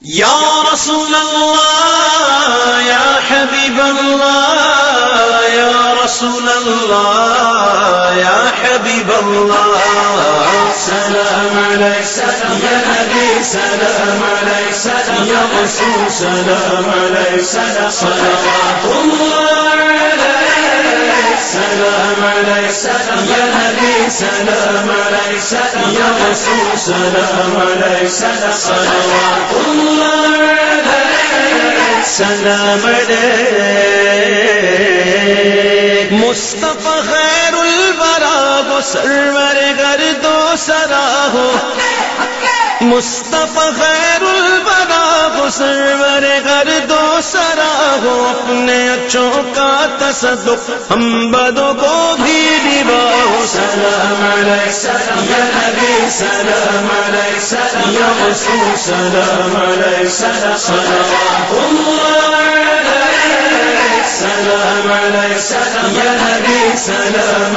یا رسول اللہ، یا حبیب اللہ، یا رسول اللہ، یا حبیب اللہ، سلام علیک، سلام یا نبی، سلام علیک، سلام یا رسول، سلام علیک، سلام، صلوات اللہ. سلام علیہ سلام یا نبی سلام علیہ سلام یا رسول سلام علیہ سلام صلوات اللہ علیہ سلام خیر البرا وہ سرور گرد و سرا ہو۔ مصطفیٰ خیر البرا سرور گرد و سرا ہو اپنے اچھوں کا تصدق ہم بدوں کو بھی نباہو سلام علیہ سلام یا سلام علیہ سلام یا رسول سلام علیہ سلام صلوات اللہ علیہ سلام علیہ سلام یا نبی سلام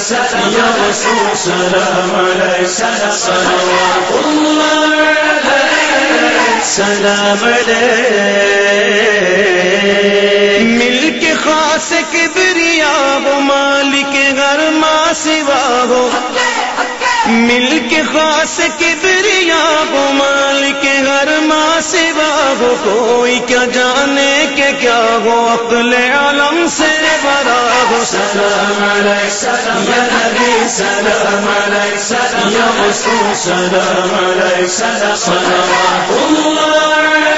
سلام یا رسول سلام سلام صلوات اللہ سلام مل کے خاص کبریا وہ مالک گھر ماں سوا ہو۔ مل کے خاص کبریا وہ مالک گھر ماں سوا ہو، کوئی کیا جانے کے کیا ہو؟ عقل عالم سے برا ہو۔ سلام علیہ، سلام یا سلام علیہ، سلام یا سلام علیہ، سلام، صلوات اللہ علیہ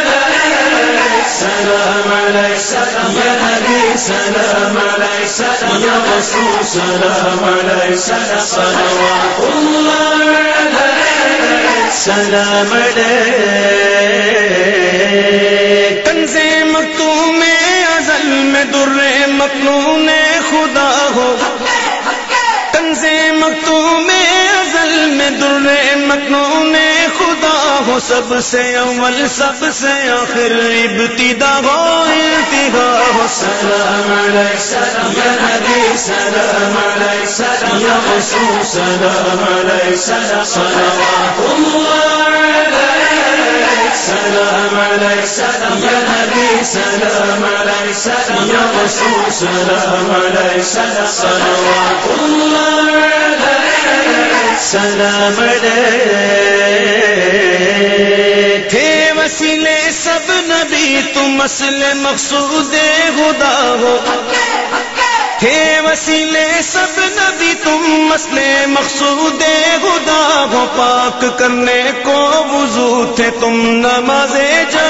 سلام سلام یا سلام سلام یا رسول سلام علیہ سلام صلوات اللہ سلام کنز مکتوم ازل میں در مکنون خدا ہو۔ کنز مکتوم ازل میں در مکنون ہو سب سے اول، سب سے آخر، ابتدا ہو انتہا ہو سلام علیہ سلام، یا نبی، سلام علیہ سلام، یا رسول، سلام علیہ سلام، صلوات اللہ علیہ، سلام علیہ سلام، یا نبی، سلام علیہ سلام، یا رسول، سلام علیہ سلام، صلوات اللہ علیہ سلام تھے وسیلے سب نبی تم مسئلے مقصود خدا ہو۔ تھے وسیلے سب نبی تم مسئلے مقصود خدا ہو۔ پاک کرنے کو وضو تھے، تم نماز جا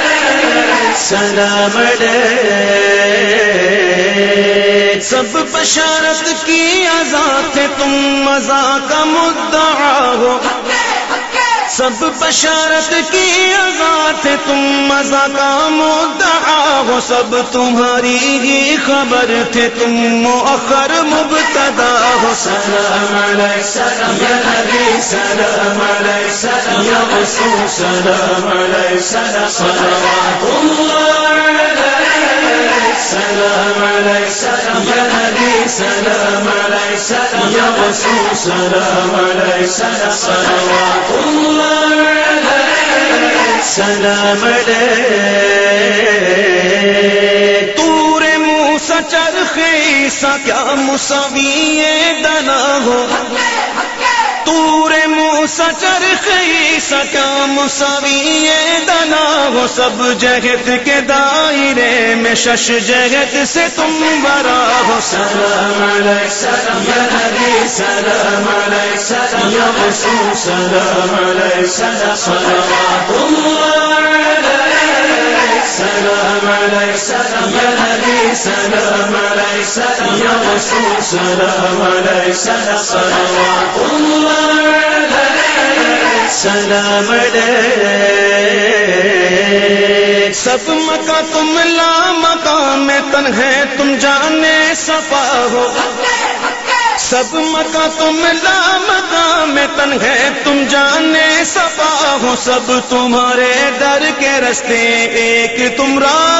سلام سب بشارت کی آزاد تم مزا کا مدعا ہو۔ سب بشارت کی آزاد تم مزا کا مدعا ہو سب تمہاری ہی خبر تھے، تم مؤخر مبتدا ہو۔ سلام علیہ سلام یا نبی، سلام علیہ سلام یا رسول، سلام علیہ سلام، صلوات اللہ علیہ سلام علیہ سلام یا نبی، سلام علیہ سلام یا رسول، سلام علیہ سلام، صلوات اللہ علیہ سلام تور موسا کیا مساوی دنا ہو۔ تور موسا چرخی سا کیا مساوی دنا ہو۔ سب جگت کے دائرے میں شش جگت سے تم برا ہو۔ سلام سلام یا نبی سلام سلام یا رسول، سلام سلام، صلوات اللہ سلام سلام یا نبی، سلام سلام سب مکا تم لا مقام تن ہے تم جانے سپا ہو سب مکا تم لام میں تن ہے تم جانے سپا ہو سب تمہارے در کے رستے، ایک تم راہ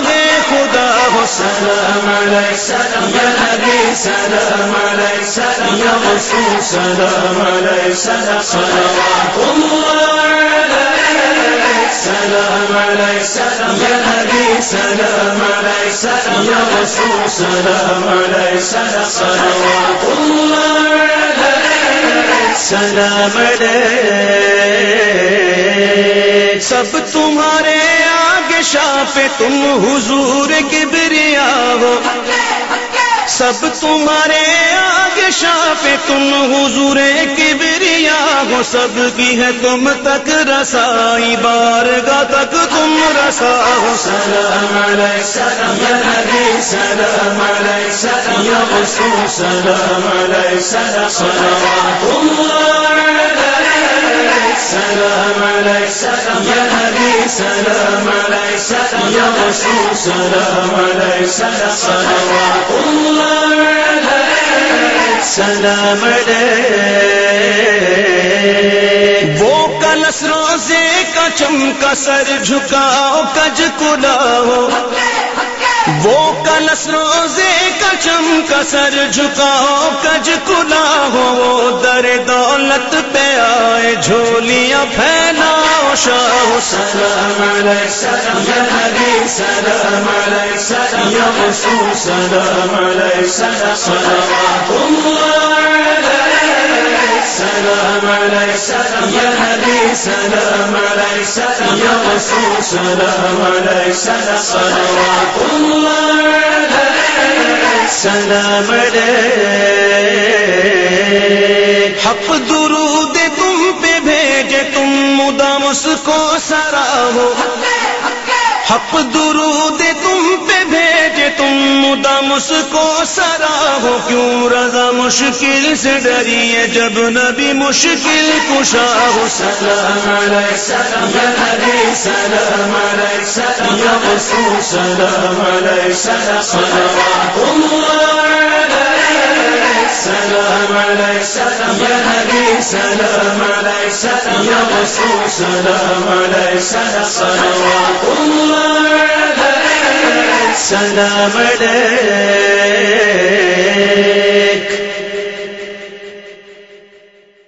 خدا ہو۔ سلام علیہ، سلام یا نبی سلام علیہ، سلام یا رسول سلام علیہ، سلام صلوات اللہ علیہ، سلام علیہ سلام علیہ سلام، یا رسول سلام علیہ سلام صلوات اللہ علیہ سلام۔ سب تمہارے آگے شاپ تم حضور کی بریا ہو۔ سب تمہارے آگے شاپ تم حضور کی بریا ہو۔ سب کی ہے تم تک رسائی بار گا تک رسا ہو سلام علیہ سلام یا نبی سلام علیہ سلام یا رسول سلام علیہ سلام صلوات اللہ علیہ سلام علیہ سلام یا نبی سلام علیہ سلام یا رسول سلام علیہ سلام صلوات اللہ علیہ سلام وہ کلس روزے کا چمکا سر جھکاؤ، کج کلا ہو وہ کلس روزے کا چمکا سر جھکاؤ، کج کلا ہو در دولت پہ آئے، جھولیاں پھیلاؤ۔ شاہ سلام علیہ سلام یا نبی سلام علیہ سلام یا رسول سلام علیہ سلام صلوات اللہ علیہ سلام علیہ سلام یا سلام علیہ سلام رسول سلام علیہ سلام صلوات اللہ علیہ سلام حق درود مدام اس کو سرا ہو حق درود تم مدام اس کو سرا ہو، کیوں رضا مشکل سے ڈریے جب نبی مشکل کشا ہو؟ سلام علیہ سلام، یا نبی سلام علیہ سلام، یا رسول سلام علیہ سلام، صلوات اللہ علیہ سلام علیہ سلام، یا نبی سلام علیہ سلام، یا رسول سلام علیہ سلام، صلوات اللہ علیہ سلام